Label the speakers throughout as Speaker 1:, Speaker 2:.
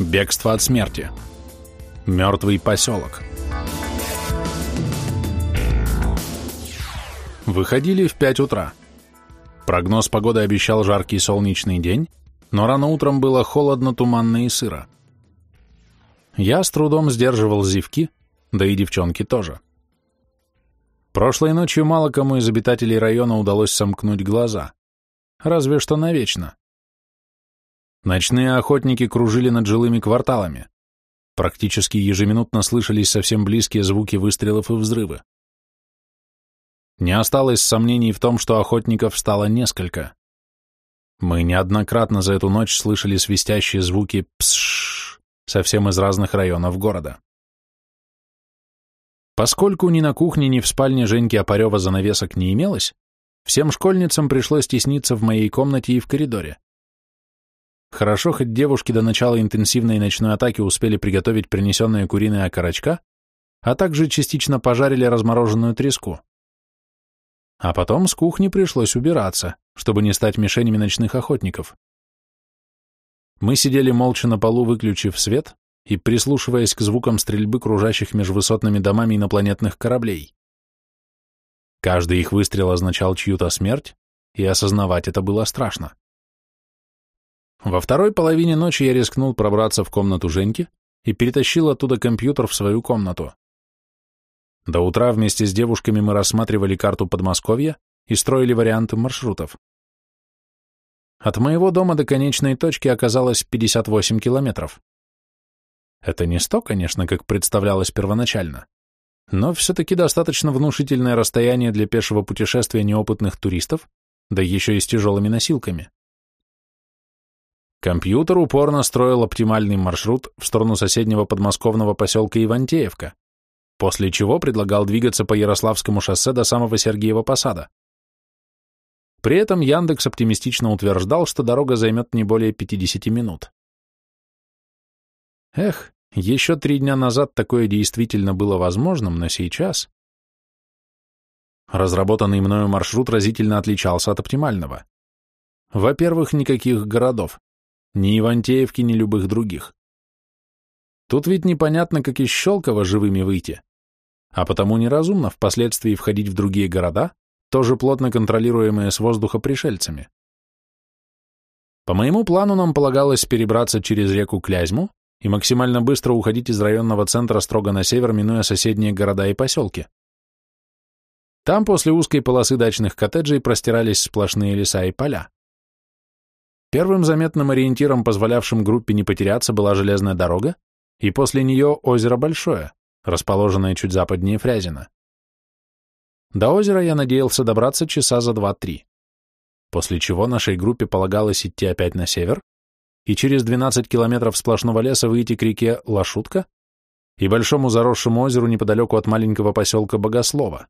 Speaker 1: Бегство от смерти. Мертвый поселок. Выходили в пять утра. Прогноз погоды обещал жаркий солнечный день, но рано утром было холодно, туманно и сыро. Я с трудом сдерживал зевки, да и девчонки тоже. Прошлой ночью мало кому из обитателей района удалось сомкнуть глаза. Разве что навечно. Ночные охотники кружили над жилыми кварталами. Практически ежеминутно слышались совсем близкие звуки выстрелов и взрывы. Не осталось сомнений в том, что охотников стало несколько. Мы неоднократно за эту ночь слышали свистящие звуки «псшш» совсем из разных районов города. Поскольку ни на кухне, ни в спальне Женьки Опарева занавесок не имелось, всем школьницам пришлось тесниться в моей комнате и в коридоре. Хорошо, хоть девушки до начала интенсивной ночной атаки успели приготовить принесенные куриные окорочка, а также частично пожарили размороженную треску. А потом с кухни пришлось убираться, чтобы не стать мишенями ночных охотников. Мы сидели молча на полу, выключив свет и прислушиваясь к звукам стрельбы кружащих между высотными домами инопланетных кораблей. Каждый их выстрел означал чью-то смерть, и осознавать это было страшно. Во второй половине ночи я рискнул пробраться в комнату Женьки и перетащил оттуда компьютер в свою комнату. До утра вместе с девушками мы рассматривали карту Подмосковья и строили варианты маршрутов. От моего дома до конечной точки оказалось 58 километров. Это не 100, конечно, как представлялось первоначально, но все-таки достаточно внушительное расстояние для пешего путешествия неопытных туристов, да еще и с тяжелыми носилками. Компьютер упорно строил оптимальный маршрут в сторону соседнего подмосковного поселка Ивантеевка, после чего предлагал двигаться по Ярославскому шоссе до самого Сергиева Посада. При этом Яндекс оптимистично утверждал, что дорога займет не более 50 минут. Эх, еще три дня назад такое действительно было возможным, но сейчас... Разработанный мною маршрут разительно отличался от оптимального. Во-первых, никаких городов. Ни Ивантеевки, ни любых других. Тут ведь непонятно, как из Щелкова живыми выйти. А потому неразумно впоследствии входить в другие города, тоже плотно контролируемые с воздуха пришельцами. По моему плану нам полагалось перебраться через реку Клязьму и максимально быстро уходить из районного центра строго на север, минуя соседние города и поселки. Там после узкой полосы дачных коттеджей простирались сплошные леса и поля. Первым заметным ориентиром, позволявшим группе не потеряться, была железная дорога, и после нее озеро Большое, расположенное чуть западнее Фрязина. До озера я надеялся добраться часа за два-три, после чего нашей группе полагалось идти опять на север и через 12 километров сплошного леса выйти к реке Лашутка и большому заросшему озеру неподалеку от маленького поселка Богослова.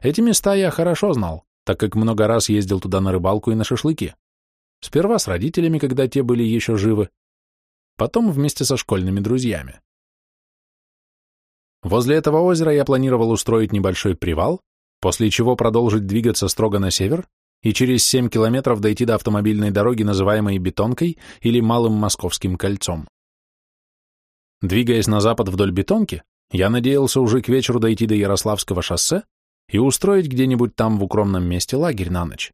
Speaker 1: Эти места я хорошо знал, так как много раз ездил туда на рыбалку и на шашлыки. Сперва с родителями, когда те были еще живы, потом вместе со школьными друзьями. Возле этого озера я планировал устроить небольшой привал, после чего продолжить двигаться строго на север и через 7 километров дойти до автомобильной дороги, называемой Бетонкой или Малым Московским кольцом. Двигаясь на запад вдоль Бетонки, я надеялся уже к вечеру дойти до Ярославского шоссе и устроить где-нибудь там в укромном месте лагерь на ночь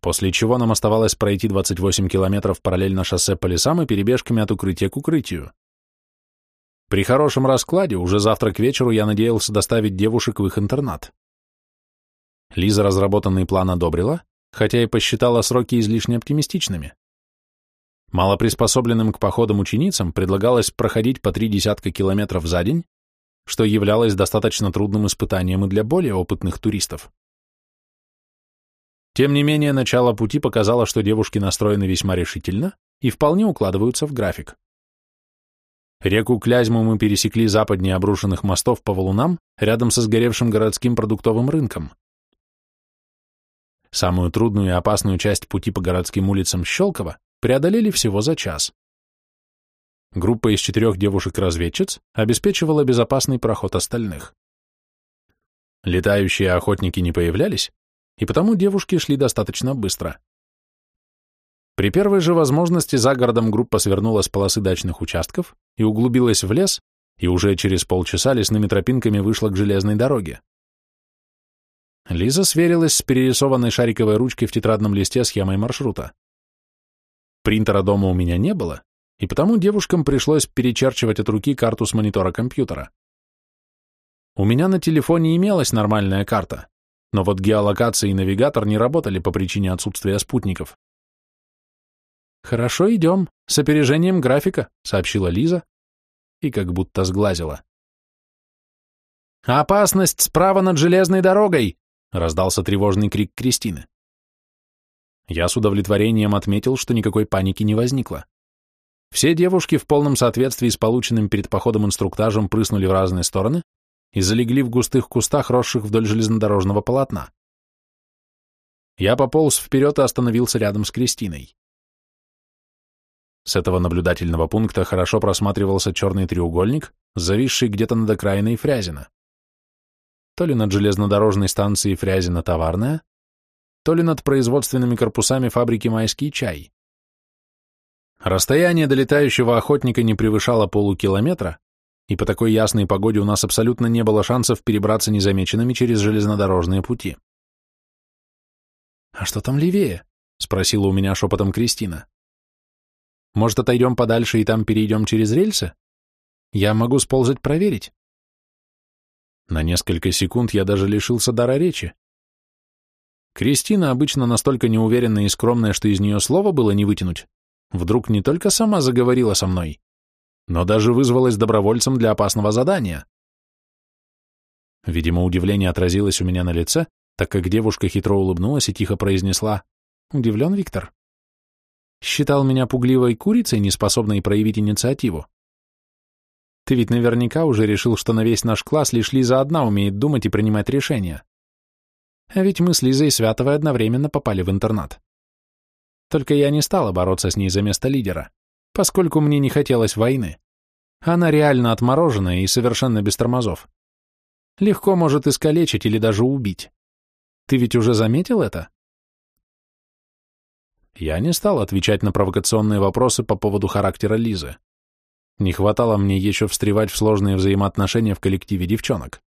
Speaker 1: после чего нам оставалось пройти 28 километров параллельно шоссе по лесам и перебежками от укрытия к укрытию. При хорошем раскладе уже завтра к вечеру я надеялся доставить девушек в их интернат. Лиза разработанный план одобрила, хотя и посчитала сроки излишне оптимистичными. Малоприспособленным к походам ученицам предлагалось проходить по три десятка километров за день, что являлось достаточно трудным испытанием и для более опытных туристов. Тем не менее, начало пути показало, что девушки настроены весьма решительно и вполне укладываются в график. Реку Клязьму мы пересекли западнее обрушенных мостов по валунам рядом со сгоревшим городским продуктовым рынком. Самую трудную и опасную часть пути по городским улицам Щелково преодолели всего за час. Группа из четырех девушек-разведчиц обеспечивала безопасный проход остальных. Летающие охотники не появлялись, и потому девушки шли достаточно быстро. При первой же возможности за городом группа свернула с полосы дачных участков и углубилась в лес, и уже через полчаса лесными тропинками вышла к железной дороге. Лиза сверилась с перерисованной шариковой ручкой в тетрадном листе схемой маршрута. Принтера дома у меня не было, и потому девушкам пришлось перечерчивать от руки карту с монитора компьютера. У меня на телефоне имелась нормальная карта, но вот геолокация и навигатор не работали по причине отсутствия спутников. «Хорошо, идем, с опережением графика», — сообщила Лиза и как будто сглазила. «Опасность справа над железной дорогой!» — раздался тревожный крик Кристины. Я с удовлетворением отметил, что никакой паники не возникло. Все девушки в полном соответствии с полученным перед походом инструктажем прыснули в разные стороны и залегли в густых кустах, росших вдоль железнодорожного полотна. Я пополз вперед и остановился рядом с Кристиной. С этого наблюдательного пункта хорошо просматривался черный треугольник, зависший где-то над окраиной Фрязина. То ли над железнодорожной станцией Фрязина-Товарная, то ли над производственными корпусами фабрики «Майский чай». Расстояние до летающего охотника не превышало полукилометра, и по такой ясной погоде у нас абсолютно не было шансов перебраться незамеченными через железнодорожные пути. «А что там левее?» — спросила у меня шепотом Кристина. «Может, отойдем подальше и там перейдем через рельсы? Я могу сползать проверить». На несколько секунд я даже лишился дара речи. Кристина, обычно настолько неуверенная и скромная, что из нее слова было не вытянуть, вдруг не только сама заговорила со мной, но даже вызвалась добровольцем для опасного задания. Видимо, удивление отразилось у меня на лице, так как девушка хитро улыбнулась и тихо произнесла «Удивлен, Виктор?» Считал меня пугливой курицей, неспособной проявить инициативу. Ты ведь наверняка уже решил, что на весь наш класс лишь Лиза одна умеет думать и принимать решения. А ведь мы с Лизой Святовой одновременно попали в интернат. Только я не стала бороться с ней за место лидера поскольку мне не хотелось войны. Она реально отмороженная и совершенно без тормозов. Легко может искалечить или даже убить. Ты ведь уже заметил это? Я не стал отвечать на провокационные вопросы по поводу характера Лизы. Не хватало мне еще встревать в сложные взаимоотношения в коллективе девчонок.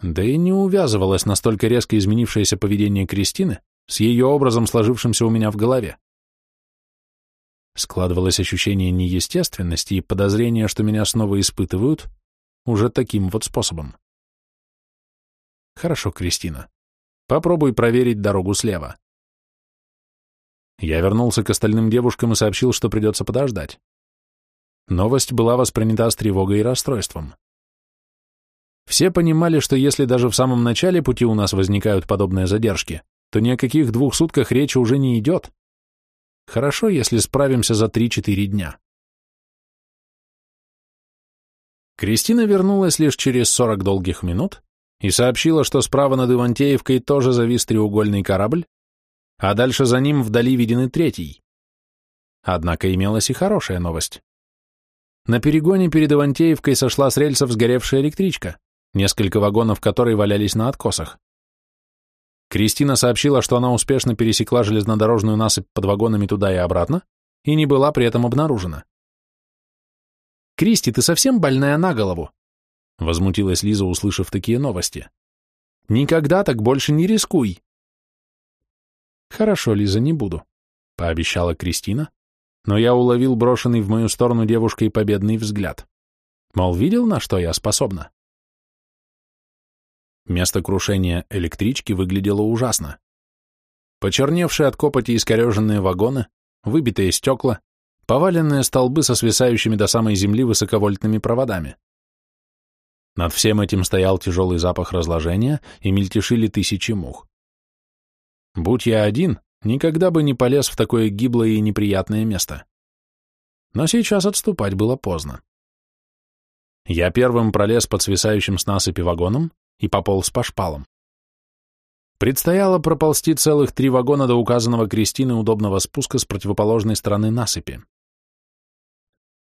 Speaker 1: Да и не увязывалось настолько резко изменившееся поведение Кристины с ее образом, сложившимся у меня в голове. Складывалось ощущение неестественности и подозрение, что меня снова испытывают уже таким вот способом. Хорошо, Кристина. Попробуй проверить дорогу слева. Я вернулся к остальным девушкам и сообщил, что придется подождать. Новость была воспринята с тревогой и расстройством. Все понимали, что если даже в самом начале пути у нас возникают подобные задержки, то ни о каких двух сутках речи уже не идет. Хорошо, если справимся за 3-4 дня. Кристина вернулась лишь через 40 долгих минут и сообщила, что справа над Ивантеевкой тоже завис треугольный корабль, а дальше за ним вдали виден и третий. Однако имелась и хорошая новость. На перегоне перед Ивантеевкой сошла с рельсов сгоревшая электричка, несколько вагонов которой валялись на откосах. Кристина сообщила, что она успешно пересекла железнодорожную насыпь под вагонами туда и обратно и не была при этом обнаружена. «Кристи, ты совсем больная на голову?» — возмутилась Лиза, услышав такие новости. «Никогда так больше не рискуй!» «Хорошо, Лиза, не буду», — пообещала Кристина, но я уловил брошенный в мою сторону девушкой победный взгляд. Мол, видел, на что я способна? Место крушения электрички выглядело ужасно. Почерневшие от копоти искореженные вагоны, выбитые стекла, поваленные столбы со свисающими до самой земли высоковольтными проводами. Над всем этим стоял тяжелый запах разложения и мельтешили тысячи мух. Будь я один, никогда бы не полез в такое гиблое и неприятное место. Но сейчас отступать было поздно. Я первым пролез под свисающим с насыпи вагоном и пополз по шпалам. Предстояло проползти целых три вагона до указанного Кристины удобного спуска с противоположной стороны насыпи.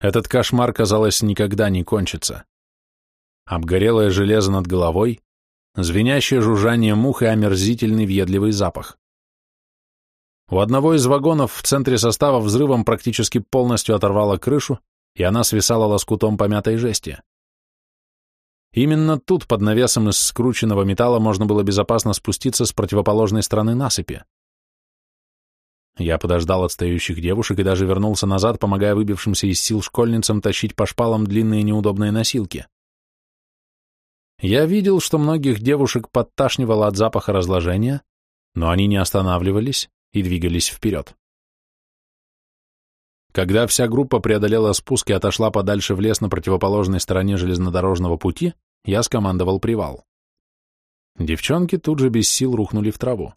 Speaker 1: Этот кошмар, казалось, никогда не кончится. Обгорелое железо над головой, звенящее жужжание мух и омерзительный въедливый запах. У одного из вагонов в центре состава взрывом практически полностью оторвало крышу, и она свисала лоскутом помятой жести. Именно тут, под навесом из скрученного металла, можно было безопасно спуститься с противоположной стороны насыпи. Я подождал отстающих девушек и даже вернулся назад, помогая выбившимся из сил школьницам тащить по шпалам длинные неудобные носилки. Я видел, что многих девушек подташнивало от запаха разложения, но они не останавливались и двигались вперед. Когда вся группа преодолела спуск и отошла подальше в лес на противоположной стороне железнодорожного пути, я скомандовал привал. Девчонки тут же без сил рухнули в траву.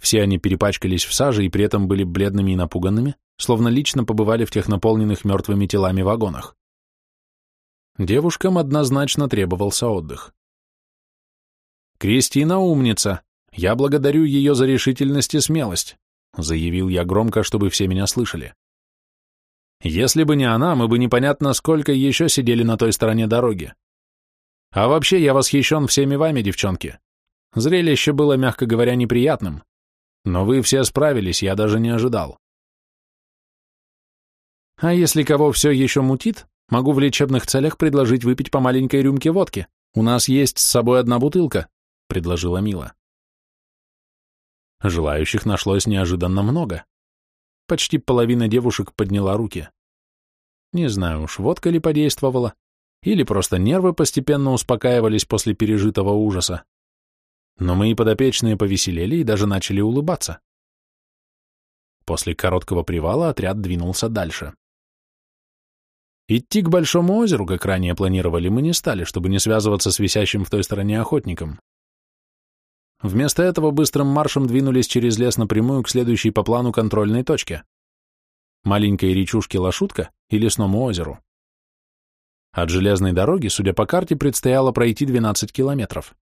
Speaker 1: Все они перепачкались в саже и при этом были бледными и напуганными, словно лично побывали в тех наполненных мертвыми телами вагонах. Девушкам однозначно требовался отдых. «Кристина умница! Я благодарю ее за решительность и смелость», заявил я громко, чтобы все меня слышали. «Если бы не она, мы бы непонятно сколько еще сидели на той стороне дороги. А вообще я восхищен всеми вами, девчонки. Зрелище было, мягко говоря, неприятным. Но вы все справились, я даже не ожидал. А если кого все еще мутит, могу в лечебных целях предложить выпить по маленькой рюмке водки. У нас есть с собой одна бутылка, — предложила Мила. Желающих нашлось неожиданно много. Почти половина девушек подняла руки. Не знаю уж, водка ли подействовала, или просто нервы постепенно успокаивались после пережитого ужаса. Но мои подопечные повеселели и даже начали улыбаться. После короткого привала отряд двинулся дальше. Идти к Большому озеру, как ранее планировали, мы не стали, чтобы не связываться с висящим в той стороне охотником. Вместо этого быстрым маршем двинулись через лес напрямую к следующей по плану контрольной точке — маленькой речушке Лошутка и лесному озеру. От железной дороги, судя по карте, предстояло пройти 12 километров.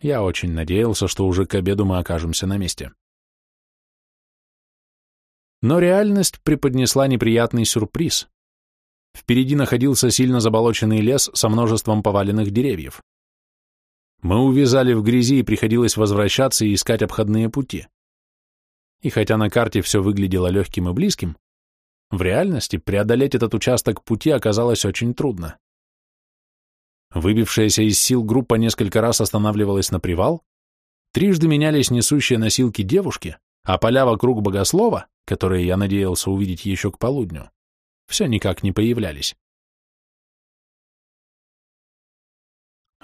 Speaker 1: Я очень надеялся, что уже к обеду мы окажемся на месте. Но реальность преподнесла неприятный сюрприз. Впереди находился сильно заболоченный лес со множеством поваленных деревьев. Мы увязали в грязи и приходилось возвращаться и искать обходные пути. И хотя на карте все выглядело легким и близким, в реальности преодолеть этот участок пути оказалось очень трудно. Выбившаяся из сил группа несколько раз останавливалась на привал, трижды менялись несущие носилки девушки, а поля вокруг богослова, которые я надеялся увидеть еще к полудню, все никак не появлялись.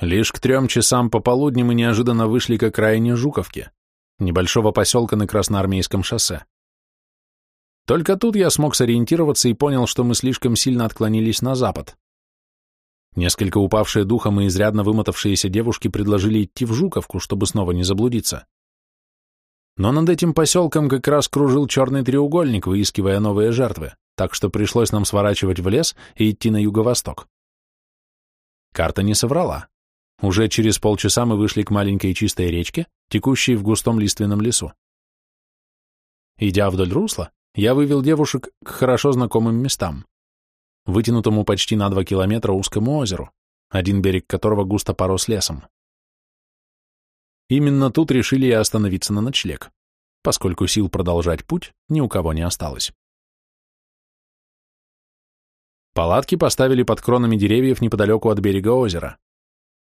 Speaker 1: Лишь к трем часам пополудни мы неожиданно вышли к окраине Жуковки, небольшого поселка на Красноармейском шоссе. Только тут я смог сориентироваться и понял, что мы слишком сильно отклонились на запад. Несколько упавшие духом и изрядно вымотавшиеся девушки предложили идти в Жуковку, чтобы снова не заблудиться. Но над этим поселком как раз кружил черный треугольник, выискивая новые жертвы, так что пришлось нам сворачивать в лес и идти на юго-восток. Карта не соврала. Уже через полчаса мы вышли к маленькой чистой речке, текущей в густом лиственном лесу. Идя вдоль русла, я вывел девушек к хорошо знакомым местам вытянутому почти на два километра узкому озеру, один берег которого густо порос лесом. Именно тут решили и остановиться на ночлег, поскольку сил продолжать путь ни у кого не осталось. Палатки поставили под кронами деревьев неподалеку от берега озера.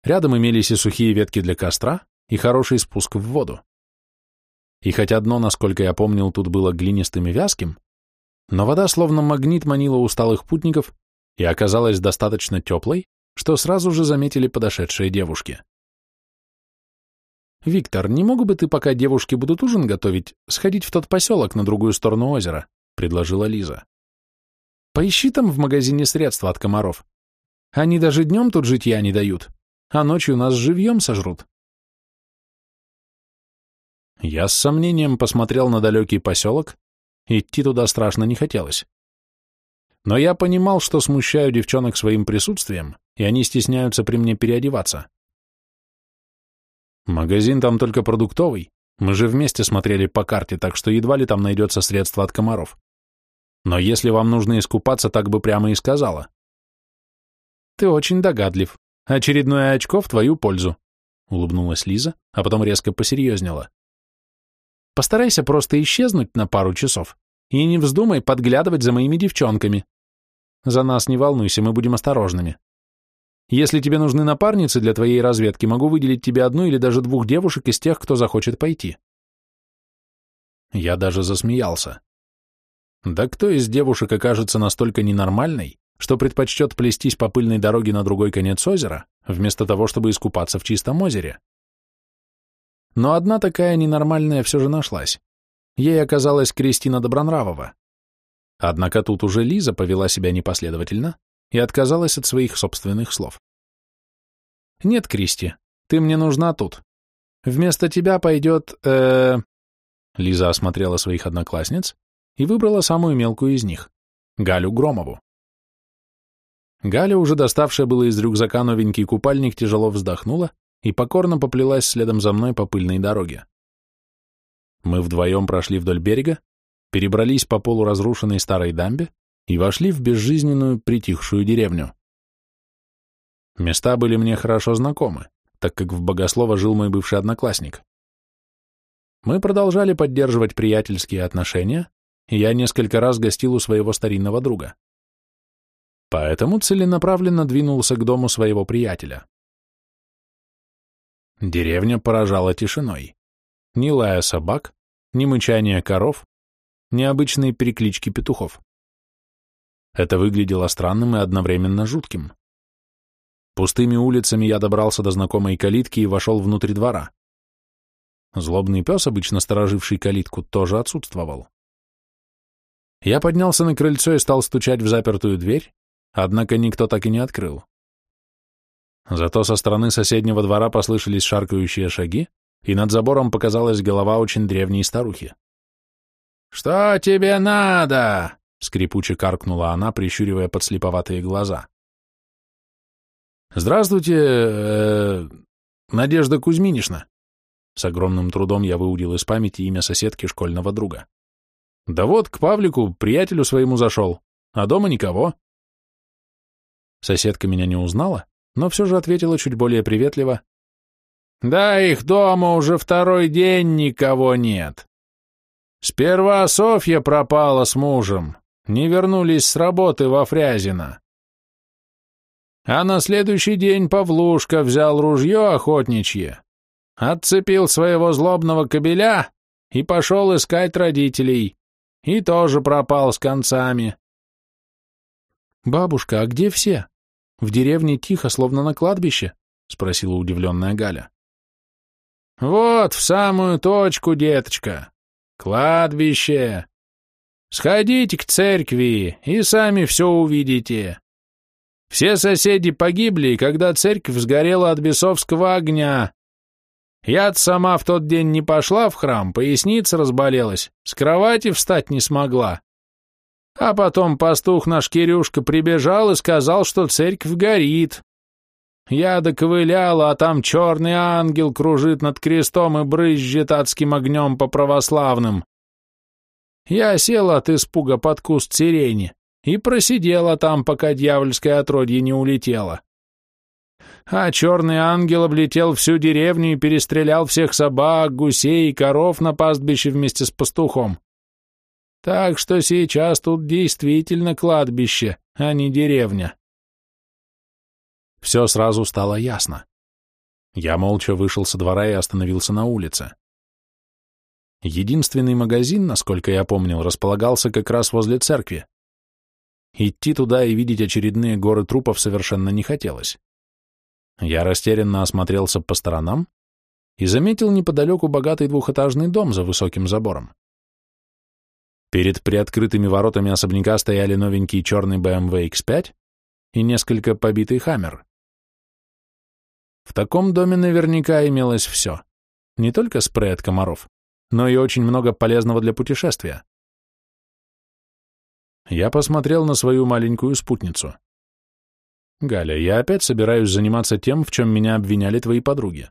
Speaker 1: Рядом имелись и сухие ветки для костра, и хороший спуск в воду. И хотя дно, насколько я помнил, тут было глинистым и вязким, но вода словно магнит манила усталых путников и оказалась достаточно теплой, что сразу же заметили подошедшие девушки. «Виктор, не мог бы ты, пока девушки будут ужин готовить, сходить в тот поселок на другую сторону озера?» — предложила Лиза. «Поищи там в магазине средства от комаров. Они даже днем тут житья не дают, а ночью нас живьем сожрут». Я с сомнением посмотрел на далекий поселок, Идти туда страшно не хотелось. Но я понимал, что смущаю девчонок своим присутствием, и они стесняются при мне переодеваться. Магазин там только продуктовый, мы же вместе смотрели по карте, так что едва ли там найдется средство от комаров. Но если вам нужно искупаться, так бы прямо и сказала. Ты очень догадлив. Очередное очко в твою пользу, улыбнулась Лиза, а потом резко посерьезнела. Постарайся просто исчезнуть на пару часов и не вздумай подглядывать за моими девчонками. За нас не волнуйся, мы будем осторожными. Если тебе нужны напарницы для твоей разведки, могу выделить тебе одну или даже двух девушек из тех, кто захочет пойти. Я даже засмеялся. Да кто из девушек окажется настолько ненормальной, что предпочтет плестись по пыльной дороге на другой конец озера, вместо того, чтобы искупаться в чистом озере? Но одна такая ненормальная все же нашлась. Ей оказалась Кристина Добронравова. Однако тут уже Лиза повела себя непоследовательно и отказалась от своих собственных слов. «Нет, Кристи, ты мне нужна тут. Вместо тебя пойдет, э, Лиза осмотрела своих одноклассниц и выбрала самую мелкую из них — Галю Громову. Галя, уже доставшая было из рюкзака новенький купальник, тяжело вздохнула и покорно поплелась следом за мной по пыльной дороге. Мы вдвоем прошли вдоль берега, перебрались по полуразрушенной старой дамбе и вошли в безжизненную притихшую деревню. Места были мне хорошо знакомы, так как в Богослово жил мой бывший одноклассник. Мы продолжали поддерживать приятельские отношения, и я несколько раз гостил у своего старинного друга. Поэтому целенаправленно двинулся к дому своего приятеля. Деревня поражала тишиной. Ни лая собак, ни мычания коров, ни обычные переклички петухов. Это выглядело странным и одновременно жутким. Пустыми улицами я добрался до знакомой калитки и вошел внутрь двора. Злобный пес, обычно стороживший калитку, тоже отсутствовал. Я поднялся на крыльцо и стал стучать в запертую дверь, однако никто так и не открыл. Зато со стороны соседнего двора послышались шаркающие шаги, и над забором показалась голова очень древней старухи. «Что тебе надо?» — скрипуче каркнула она, прищуривая подслеповатые глаза. «Здравствуйте, э, Надежда Кузьминишна», с огромным трудом я выудил из памяти имя соседки школьного друга. Да вот, к Павлику, приятелю своему зашел, а дома никого. Соседка меня не узнала, но все же ответила чуть более приветливо. Да их дома уже второй день никого нет. Сперва Софья пропала с мужем, не вернулись с работы во Фрязино. А на следующий день Павлушка взял ружье охотничье отцепил своего злобного кобеля и пошел искать родителей, и тоже пропал с концами. «Бабушка, а где все? В деревне тихо, словно на кладбище?» — спросила удивленная Галя. «Вот в самую точку, деточка. Кладбище. Сходите к церкви и сами все увидите. Все соседи погибли, когда церковь сгорела от бесовского огня, я сама в тот день не пошла в храм, поясница разболелась, с кровати встать не смогла. А потом пастух наш Кирюшка прибежал и сказал, что церковь горит. Я доковыляла, а там черный ангел кружит над крестом и брызжет адским огнем по православным. Я села от испуга под куст сирени и просидела там, пока дьявольское отродье не улетело а черный ангел облетел всю деревню и перестрелял всех собак, гусей и коров на пастбище вместе с пастухом. Так что сейчас тут действительно кладбище, а не деревня. Все сразу стало ясно. Я молча вышел со двора и остановился на улице. Единственный магазин, насколько я помнил, располагался как раз возле церкви. Идти туда и видеть очередные горы трупов совершенно не хотелось. Я растерянно осмотрелся по сторонам и заметил неподалеку богатый двухэтажный дом за высоким забором. Перед приоткрытыми воротами особняка стояли новенький черный BMW X5 и несколько побитый «Хаммер». В таком доме наверняка имелось все. Не только спрей от комаров, но и очень много полезного для путешествия. Я посмотрел на свою маленькую спутницу. Галя, я опять собираюсь заниматься тем, в чем меня обвиняли твои подруги.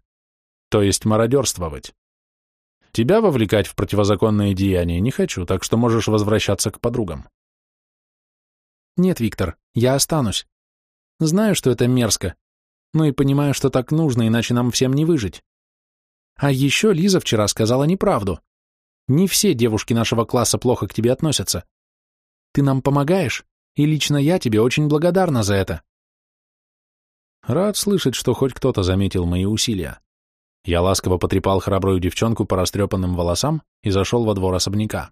Speaker 1: То есть мародерствовать. Тебя вовлекать в противозаконные деяния не хочу, так что можешь возвращаться к подругам. Нет, Виктор, я останусь. Знаю, что это мерзко, но и понимаю, что так нужно, иначе нам всем не выжить. А еще Лиза вчера сказала неправду. Не все девушки нашего класса плохо к тебе относятся. Ты нам помогаешь, и лично я тебе очень благодарна за это. Рад слышать, что хоть кто-то заметил мои усилия. Я ласково потрепал храбрую девчонку по растрепанным волосам и зашел во двор особняка.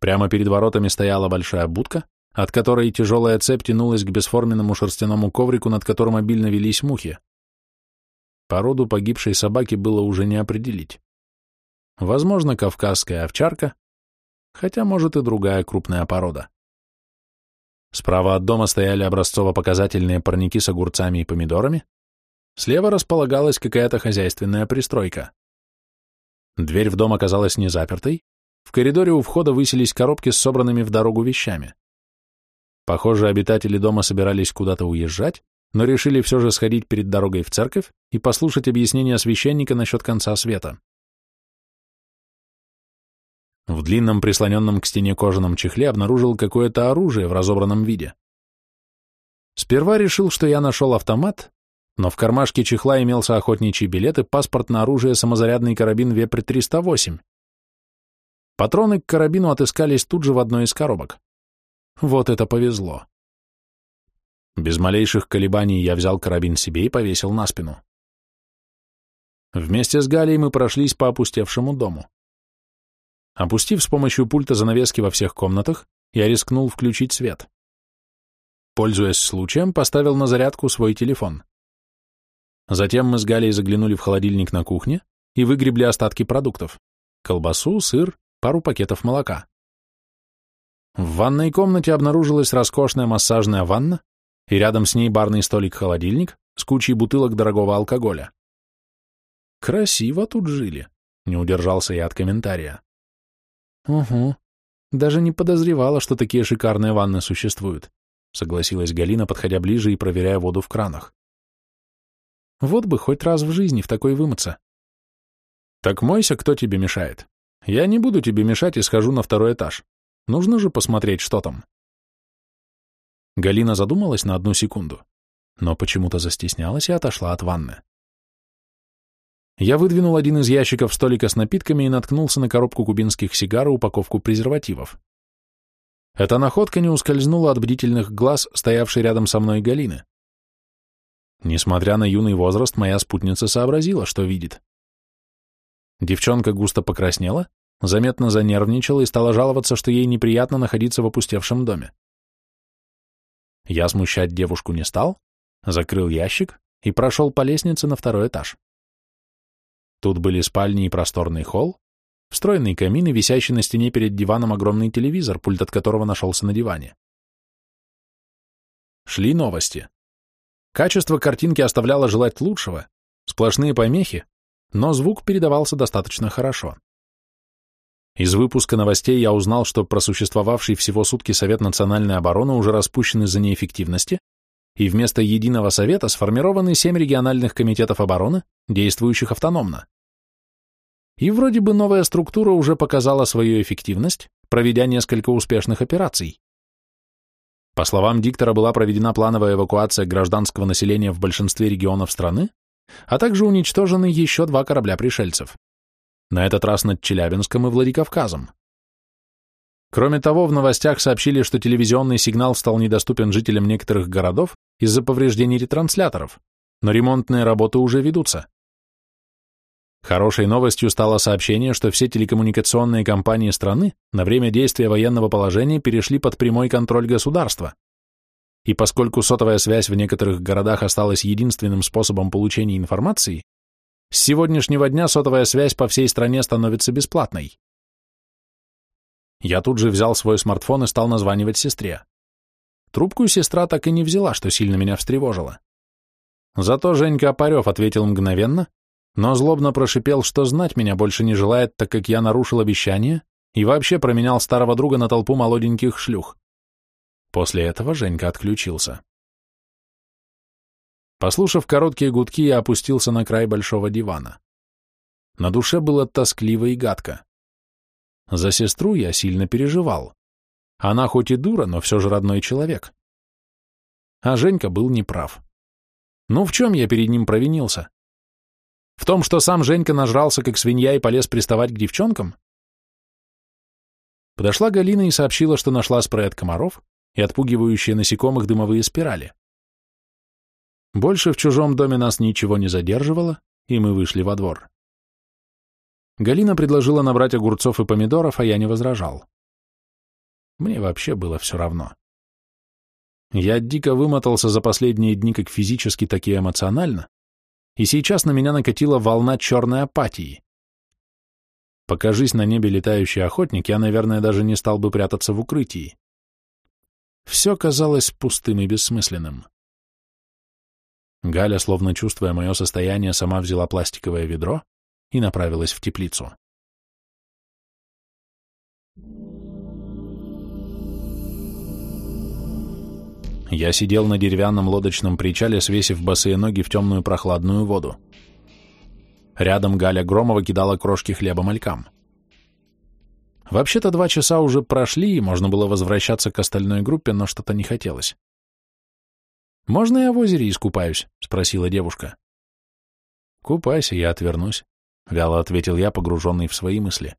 Speaker 1: Прямо перед воротами стояла большая будка, от которой тяжелая цепь тянулась к бесформенному шерстяному коврику, над которым обильно велись мухи. Породу погибшей собаки было уже не определить. Возможно, кавказская овчарка, хотя, может, и другая крупная порода. Справа от дома стояли образцово-показательные парники с огурцами и помидорами, слева располагалась какая-то хозяйственная пристройка. Дверь в дом оказалась не запертой, в коридоре у входа высились коробки с собранными в дорогу вещами. Похоже, обитатели дома собирались куда-то уезжать, но решили все же сходить перед дорогой в церковь и послушать объяснение священника насчет конца света. В длинном прислоненном к стене кожаном чехле обнаружил какое-то оружие в разобранном виде. Сперва решил, что я нашел автомат, но в кармашке чехла имелся охотничий билет и паспорт на оружие самозарядный карабин Вепрь-308. Патроны к карабину отыскались тут же в одной из коробок. Вот это повезло. Без малейших колебаний я взял карабин себе и повесил на спину. Вместе с Галей мы прошлись по опустевшему дому. Опустив с помощью пульта занавески во всех комнатах, я рискнул включить свет. Пользуясь случаем, поставил на зарядку свой телефон. Затем мы с Галей заглянули в холодильник на кухне и выгребли остатки продуктов. Колбасу, сыр, пару пакетов молока. В ванной комнате обнаружилась роскошная массажная ванна и рядом с ней барный столик-холодильник с кучей бутылок дорогого алкоголя. Красиво тут жили, не удержался я от комментария. «Угу. Даже не подозревала, что такие шикарные ванны существуют», согласилась Галина, подходя ближе и проверяя воду в кранах. «Вот бы хоть раз в жизни в такой вымыться». «Так мойся, кто тебе мешает. Я не буду тебе мешать и схожу на второй этаж. Нужно же посмотреть, что там». Галина задумалась на одну секунду, но почему-то застеснялась и отошла от ванны. Я выдвинул один из ящиков столика с напитками и наткнулся на коробку кубинских сигар и упаковку презервативов. Эта находка не ускользнула от бдительных глаз, стоявшей рядом со мной Галины. Несмотря на юный возраст, моя спутница сообразила, что видит. Девчонка густо покраснела, заметно занервничала и стала жаловаться, что ей неприятно находиться в опустевшем доме. Я смущать девушку не стал, закрыл ящик и прошел по лестнице на второй этаж. Тут были спальни и просторный холл, встроенный камин и висящий на стене перед диваном огромный телевизор, пульт от которого нашелся на диване. Шли новости. Качество картинки оставляло желать лучшего, сплошные помехи, но звук передавался достаточно хорошо. Из выпуска новостей я узнал, что просуществовавший всего сутки Совет национальной обороны уже распущен из-за неэффективности, и вместо единого совета сформированы семь региональных комитетов обороны, действующих автономно. И вроде бы новая структура уже показала свою эффективность, проведя несколько успешных операций. По словам диктора, была проведена плановая эвакуация гражданского населения в большинстве регионов страны, а также уничтожены еще два корабля пришельцев. На этот раз над Челябинском и Владикавказом. Кроме того, в новостях сообщили, что телевизионный сигнал стал недоступен жителям некоторых городов из-за повреждений ретрансляторов, но ремонтные работы уже ведутся. Хорошей новостью стало сообщение, что все телекоммуникационные компании страны на время действия военного положения перешли под прямой контроль государства. И поскольку сотовая связь в некоторых городах осталась единственным способом получения информации, с сегодняшнего дня сотовая связь по всей стране становится бесплатной. Я тут же взял свой смартфон и стал названивать сестре. Трубку сестра так и не взяла, что сильно меня встревожило. Зато Женька Опарев ответил мгновенно, но злобно прошипел, что знать меня больше не желает, так как я нарушил обещание и вообще променял старого друга на толпу молоденьких шлюх. После этого Женька отключился. Послушав короткие гудки, я опустился на край большого дивана. На душе было тоскливо и гадко. За сестру я сильно переживал. Она хоть и дура, но все же родной человек. А Женька был неправ. Ну в чем я перед ним провинился? В том, что сам Женька нажрался, как свинья, и полез приставать к девчонкам? Подошла Галина и сообщила, что нашла спрей от комаров и отпугивающие насекомых дымовые спирали. Больше в чужом доме нас ничего не задерживало, и мы вышли во двор. Галина предложила набрать огурцов и помидоров, а я не возражал. Мне вообще было все равно. Я дико вымотался за последние дни как физически, так и эмоционально, и сейчас на меня накатила волна черной апатии. Покажись на небе летающий охотник, я, наверное, даже не стал бы прятаться в укрытии. Все казалось пустым и бессмысленным. Галя, словно чувствуя мое состояние, сама взяла пластиковое ведро и направилась в теплицу. Я сидел на деревянном лодочном причале, свесив босые ноги в темную прохладную воду. Рядом Галя Громова кидала крошки хлеба малькам. Вообще-то два часа уже прошли, и можно было возвращаться к остальной группе, но что-то не хотелось. «Можно я в озере искупаюсь?» — спросила девушка. «Купайся, я отвернусь», — вяло ответил я, погруженный в свои мысли.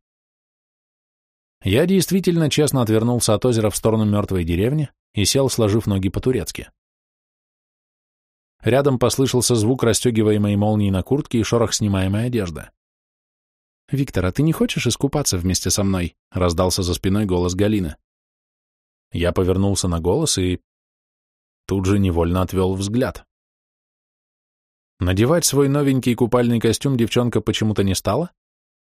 Speaker 1: Я действительно честно отвернулся от озера в сторону мертвой деревни, и сел, сложив ноги по-турецки. Рядом послышался звук расстегиваемой молнии на куртке и шорох снимаемой одежды. «Виктор, а ты не хочешь искупаться вместе со мной?» — раздался за спиной голос Галины. Я повернулся на голос и тут же невольно отвел взгляд. Надевать свой новенький купальный костюм девчонка почему-то не стала,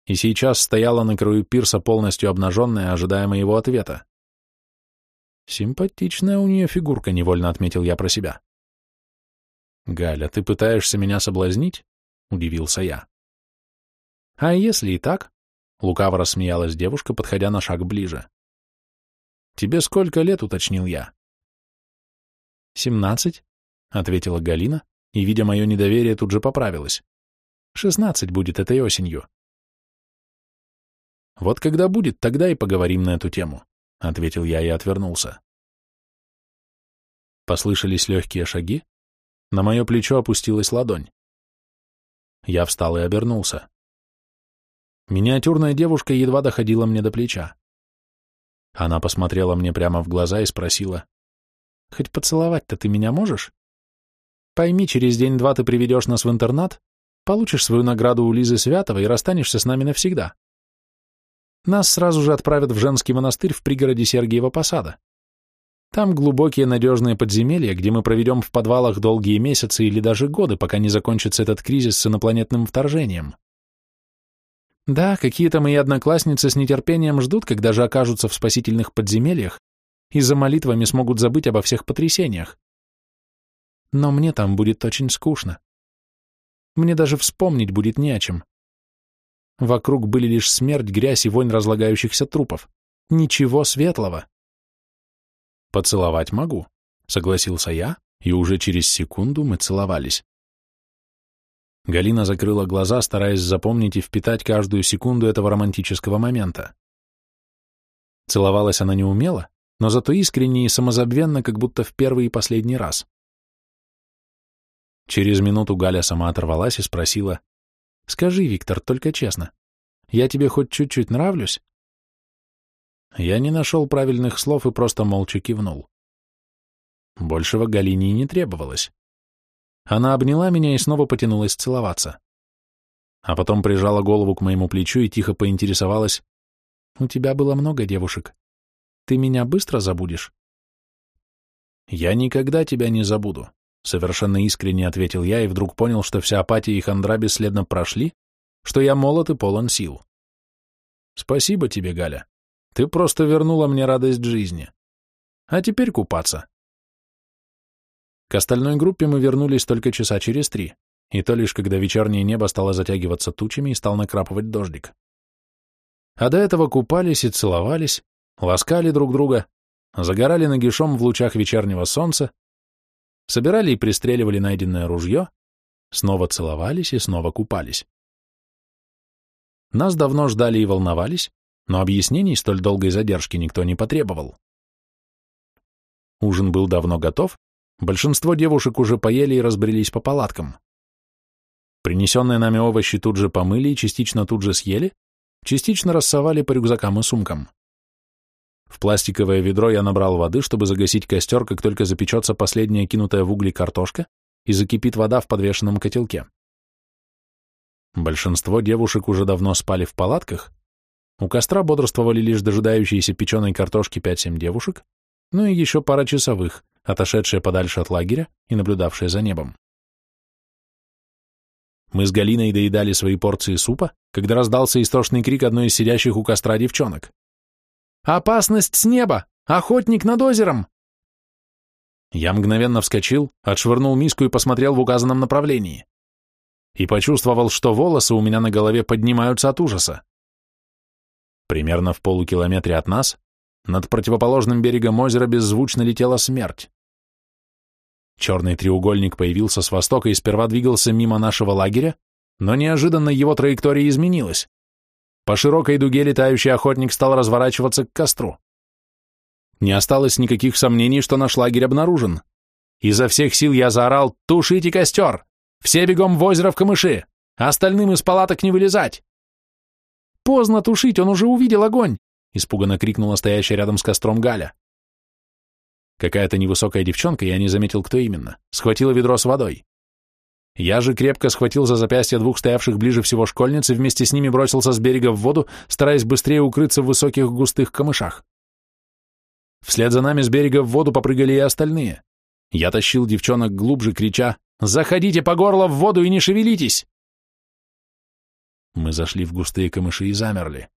Speaker 1: и сейчас стояла на краю пирса полностью обнаженная, ожидая моего ответа. Симпатичная у нее фигурка, невольно отметил я про себя. Галя, ты пытаешься меня соблазнить? Удивился я. А если и так? Лукаво рассмеялась девушка, подходя на шаг ближе. Тебе сколько лет, уточнил я. Семнадцать, ответила Галина, и, видя мое недоверие, тут же поправилась. Шестнадцать будет этой осенью. Вот когда будет, тогда и поговорим на эту тему. — ответил я и отвернулся. Послышались легкие шаги. На мое плечо опустилась ладонь. Я встал и обернулся. Миниатюрная девушка едва доходила мне до плеча. Она посмотрела мне прямо в глаза и спросила, «Хоть поцеловать-то ты меня можешь? Пойми, через день-два ты приведешь нас в интернат, получишь свою награду у Лизы Святого и расстанешься с нами навсегда. Нас сразу же отправят в женский монастырь в пригороде Сергиева Посада. Там глубокие надежные подземелья, где мы проведем в подвалах долгие месяцы или даже годы, пока не закончится этот кризис с инопланетным вторжением. Да, какие-то мои одноклассницы с нетерпением ждут, когда же окажутся в спасительных подземельях и за молитвами смогут забыть обо всех потрясениях. Но мне там будет очень скучно. Мне даже вспомнить будет не о чем. Вокруг были лишь смерть, грязь и вонь разлагающихся трупов. Ничего светлого. «Поцеловать могу», — согласился я, и уже через секунду мы целовались. Галина закрыла глаза, стараясь запомнить и впитать каждую секунду этого романтического момента. Целовалась она не умела, но зато искренне и самозабвенно, как будто в первый и последний раз. Через минуту Галя сама оторвалась и спросила, Скажи, Виктор, только честно, я тебе хоть чуть-чуть нравлюсь?» Я не нашел правильных слов и просто молча кивнул. Большего Галине не требовалось. Она обняла меня и снова потянулась целоваться. А потом прижала голову к моему плечу и тихо поинтересовалась. «У тебя было много девушек. Ты меня быстро забудешь?» «Я никогда тебя не забуду», Совершенно искренне ответил я и вдруг понял, что вся апатия и хандра бесследно прошли, что я молод и полон сил. Спасибо тебе, Галя. Ты просто вернула мне радость жизни. А теперь купаться. К остальной группе мы вернулись только часа через три, и то лишь когда вечернее небо стало затягиваться тучами и стал накрапывать дождик. А до этого купались и целовались, ласкали друг друга, загорали нагишом в лучах вечернего солнца, собирали и пристреливали найденное ружье, снова целовались и снова купались. Нас давно ждали и волновались, но объяснений столь долгой задержки никто не потребовал. Ужин был давно готов, большинство девушек уже поели и разбрелись по палаткам. Принесенные нами овощи тут же помыли и частично тут же съели, частично рассовали по рюкзакам и сумкам. В пластиковое ведро я набрал воды, чтобы загасить костер, как только запечется последняя кинутая в угли картошка и закипит вода в подвешенном котелке. Большинство девушек уже давно спали в палатках, у костра бодрствовали лишь дожидающиеся печеной картошки 5-7 девушек, ну и еще пара часовых, отошедшие подальше от лагеря и наблюдавшие за небом. Мы с Галиной доедали свои порции супа, когда раздался истошный крик одной из сидящих у костра девчонок. «Опасность с неба! Охотник над озером!» Я мгновенно вскочил, отшвырнул миску и посмотрел в указанном направлении. И почувствовал, что волосы у меня на голове поднимаются от ужаса. Примерно в полукилометре от нас, над противоположным берегом озера беззвучно летела смерть. Черный треугольник появился с востока и сперва двигался мимо нашего лагеря, но неожиданно его траектория изменилась. По широкой дуге летающий охотник стал разворачиваться к костру. Не осталось никаких сомнений, что наш лагерь обнаружен. Изо всех сил я заорал «Тушите костер! Все бегом в озеро в камыши! Остальным из палаток не вылезать!» «Поздно тушить, он уже увидел огонь!» — испуганно крикнула стоящая рядом с костром Галя. Какая-то невысокая девчонка, я не заметил, кто именно, схватила ведро с водой. Я же крепко схватил за запястье двух стоявших ближе всего школьниц и вместе с ними бросился с берега в воду, стараясь быстрее укрыться в высоких густых камышах. Вслед за нами с берега в воду попрыгали и остальные. Я тащил девчонок глубже, крича «Заходите по горло в воду и не шевелитесь!» Мы зашли в густые камыши и замерли.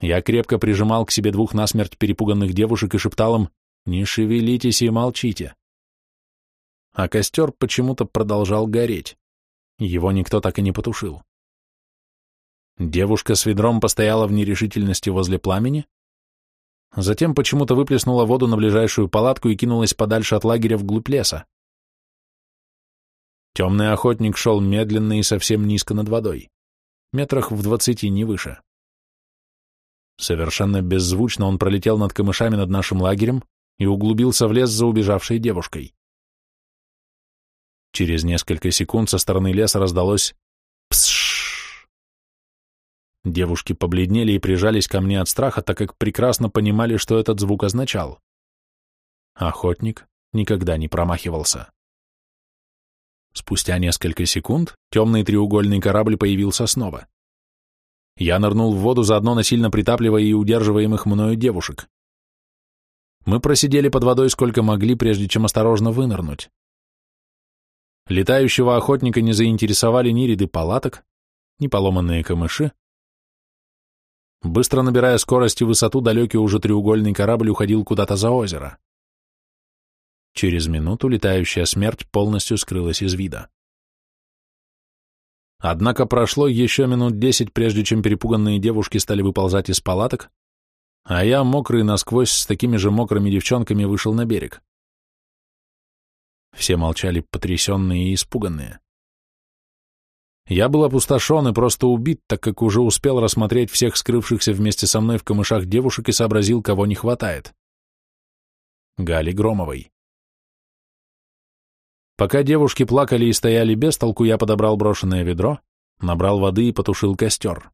Speaker 1: Я крепко прижимал к себе двух насмерть перепуганных девушек и шептал им не шевелитесь и молчите. А костер почему-то продолжал гореть. Его никто так и не потушил. Девушка с ведром постояла в нерешительности возле пламени, затем почему-то выплеснула воду на ближайшую палатку и кинулась подальше от лагеря вглубь леса. Темный охотник шел медленно и совсем низко над водой, метрах в двадцати, не выше. Совершенно беззвучно он пролетел над камышами над нашим лагерем, и углубился в лес за убежавшей девушкой. Через несколько секунд со стороны леса раздалось «Псшш!». Девушки побледнели и прижались ко мне от страха, так как прекрасно понимали, что этот звук означал. Охотник никогда не промахивался. Спустя несколько секунд темный треугольный корабль появился снова. Я нырнул в воду, заодно насильно притапливая и удерживаемых мною девушек. Мы просидели под водой сколько могли, прежде чем осторожно вынырнуть. Летающего охотника не заинтересовали ни ряды палаток, ни поломанные камыши. Быстро набирая скорость и высоту, далекий уже треугольный корабль уходил куда-то за озеро. Через минуту летающая смерть полностью скрылась из вида. Однако прошло еще минут десять, прежде чем перепуганные девушки стали выползать из палаток, а я, мокрый насквозь, с такими же мокрыми девчонками вышел на берег. Все молчали, потрясенные и испуганные. Я был опустошен и просто убит, так как уже успел рассмотреть всех скрывшихся вместе со мной в камышах девушек и сообразил, кого не хватает. Гали Громовой. Пока девушки плакали и стояли без толку, я подобрал брошенное ведро, набрал воды и потушил костер.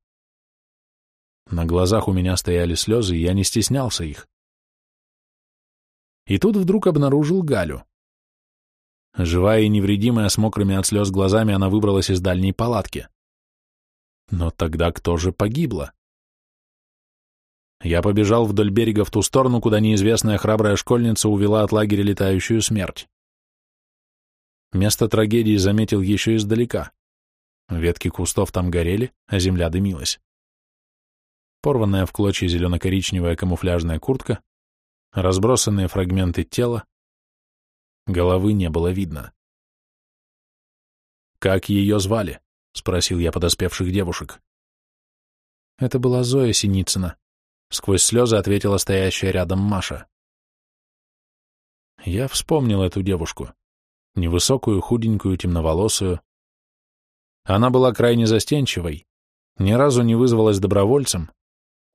Speaker 1: На глазах у меня стояли слезы, и я не стеснялся их. И тут вдруг обнаружил Галю. Живая и невредимая, с мокрыми от слез глазами, она выбралась из дальней палатки. Но тогда кто же погибла? Я побежал вдоль берега в ту сторону, куда неизвестная храбрая школьница увела от лагеря летающую смерть. Место трагедии заметил еще издалека. Ветки кустов там горели, а земля дымилась порванная в клочья зелено-коричневая камуфляжная куртка, разбросанные фрагменты тела. Головы не было видно. «Как ее звали?» — спросил я подоспевших девушек. Это была Зоя Синицына. Сквозь слезы ответила стоящая рядом Маша. Я вспомнил эту девушку. Невысокую, худенькую, темноволосую. Она была крайне застенчивой, ни разу не вызвалась добровольцем,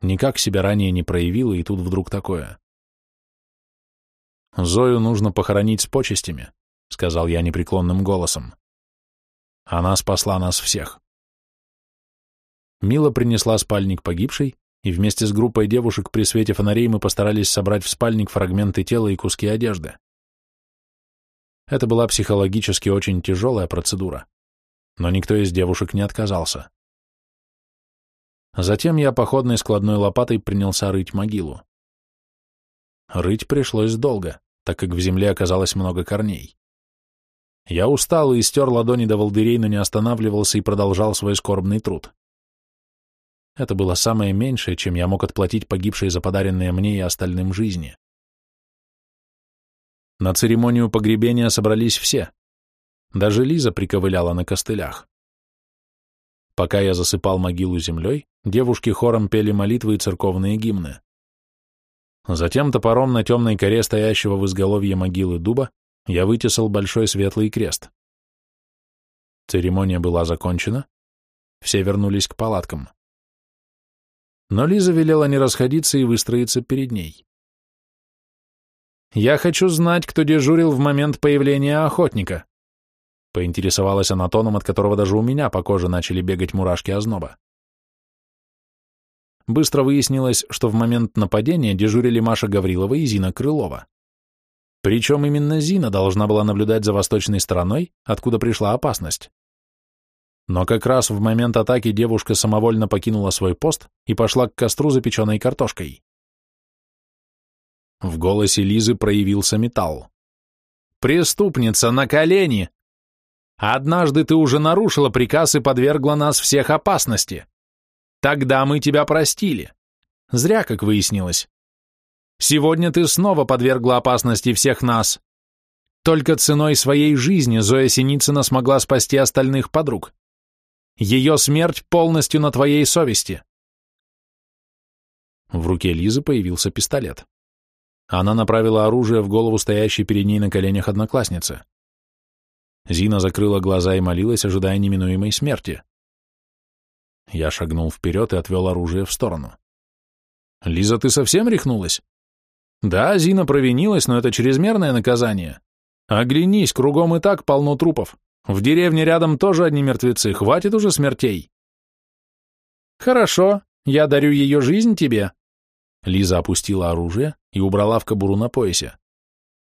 Speaker 1: Никак себя ранее не проявила, и тут вдруг такое. «Зою нужно похоронить с почестями», — сказал я непреклонным голосом. Она спасла нас всех. Мила принесла спальник погибшей, и вместе с группой девушек при свете фонарей мы постарались собрать в спальник фрагменты тела и куски одежды. Это была психологически очень тяжелая процедура, но никто из девушек не отказался. Затем я походной складной лопатой принялся рыть могилу. Рыть пришлось долго, так как в земле оказалось много корней. Я устал и стер ладони до волдырей, но не останавливался и продолжал свой скорбный труд. Это было самое меньшее, чем я мог отплатить погибшей за подаренные мне и остальным жизни. На церемонию погребения собрались все. Даже Лиза приковыляла на костылях. Пока я засыпал могилу землей, девушки хором пели молитвы и церковные гимны. Затем топором на темной коре, стоящего в изголовье могилы дуба, я вытесал большой светлый крест. Церемония была закончена, все вернулись к палаткам но Лиза велела не расходиться и выстроиться перед ней. «Я хочу знать, кто дежурил в момент появления охотника», поинтересовалась она тоном, от которого даже у меня по коже начали бегать мурашки озноба. Быстро выяснилось, что в момент нападения дежурили Маша Гаврилова и Зина Крылова. Причем именно Зина должна была наблюдать за восточной стороной, откуда пришла опасность. Но как раз в момент атаки девушка самовольно покинула свой пост и пошла к костру за печеной картошкой. В голосе Лизы проявился металл. «Преступница, на колени! Однажды ты уже нарушила приказ и подвергла нас всех опасности. Тогда мы тебя простили. Зря, как выяснилось. Сегодня ты снова подвергла опасности всех нас. Только ценой своей жизни Зоя Синицына смогла спасти остальных подруг. Ее смерть полностью на твоей совести. В руке Лизы появился пистолет. Она направила оружие в голову стоящей перед ней на коленях одноклассницы. Зина закрыла глаза и молилась, ожидая неминуемой смерти. Я шагнул вперед и отвел оружие в сторону. «Лиза, ты совсем рехнулась?» «Да, Зина провинилась, но это чрезмерное наказание. Оглянись, кругом и так полно трупов. В деревне рядом тоже одни мертвецы, хватит уже смертей. Хорошо, я дарю ее жизнь тебе. Лиза опустила оружие и убрала в кобуру на поясе.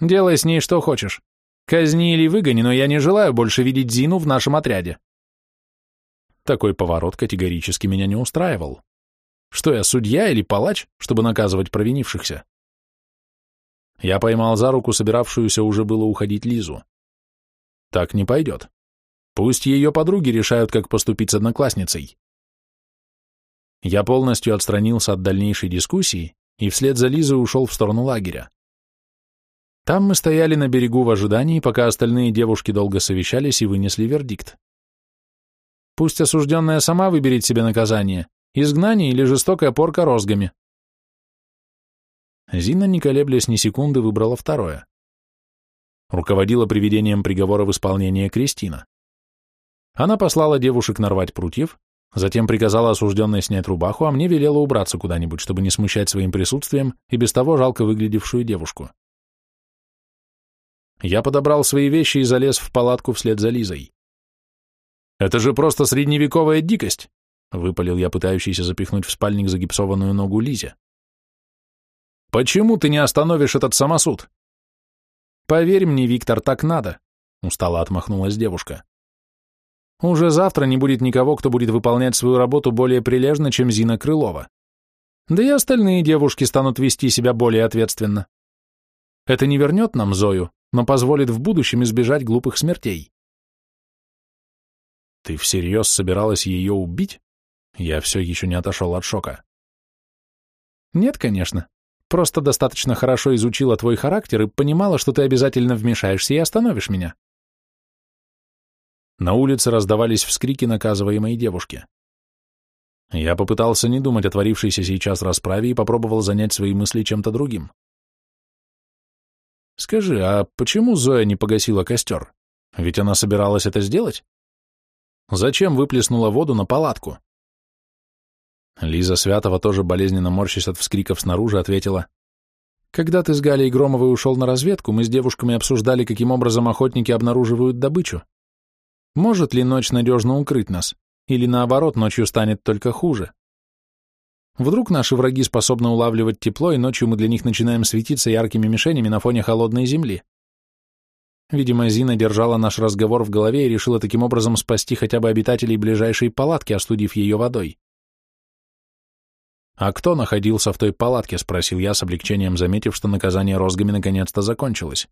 Speaker 1: Делай с ней что хочешь. Казни или выгони, но я не желаю больше видеть Зину в нашем отряде. Такой поворот категорически меня не устраивал. Что я, судья или палач, чтобы наказывать провинившихся? Я поймал за руку собиравшуюся уже было уходить Лизу. Так не пойдет. Пусть ее подруги решают, как поступить с одноклассницей. Я полностью отстранился от дальнейшей дискуссии и вслед за Лизой ушел в сторону лагеря. Там мы стояли на берегу в ожидании, пока остальные девушки долго совещались и вынесли вердикт. Пусть осужденная сама выберет себе наказание, изгнание или жестокая порка розгами. Зина, не колеблясь ни секунды, выбрала второе. Руководила приведением приговора в исполнение Кристина. Она послала девушек нарвать прутьев, затем приказала осужденной снять рубаху, а мне велела убраться куда-нибудь, чтобы не смущать своим присутствием и без того жалко выглядевшую девушку. Я подобрал свои вещи и залез в палатку вслед за Лизой. «Это же просто средневековая дикость!» — выпалил я, пытающийся запихнуть в спальник загипсованную ногу Лизе. «Почему ты не остановишь этот самосуд?» «Поверь мне, Виктор, так надо», — устало отмахнулась девушка. «Уже завтра не будет никого, кто будет выполнять свою работу более прилежно, чем Зина Крылова. Да и остальные девушки станут вести себя более ответственно. Это не вернет нам Зою, но позволит в будущем избежать глупых смертей». «Ты всерьез собиралась ее убить?» Я все еще не отошел от шока. «Нет, конечно. Просто достаточно хорошо изучила твой характер и понимала, что ты обязательно вмешаешься и остановишь меня. На улице раздавались вскрики наказываемой девушки. Я попытался не думать о творившейся сейчас расправе и попробовал занять свои мысли чем-то другим. Скажи, а почему Зоя не погасила костер? Ведь она собиралась это сделать? Зачем выплеснула воду на палатку? Лиза Святова, тоже болезненно морщась от вскриков снаружи, ответила. «Когда ты с Галей Громовой ушел на разведку, мы с девушками обсуждали, каким образом охотники обнаруживают добычу. Может ли ночь надежно укрыть нас? Или наоборот, ночью станет только хуже? Вдруг наши враги способны улавливать тепло, и ночью мы для них начинаем светиться яркими мишенями на фоне холодной земли? Видимо, Зина держала наш разговор в голове и решила таким образом спасти хотя бы обитателей ближайшей палатки, остудив ее водой. «А кто находился в той палатке?» — спросил я с облегчением, заметив, что наказание розгами наконец-то закончилось.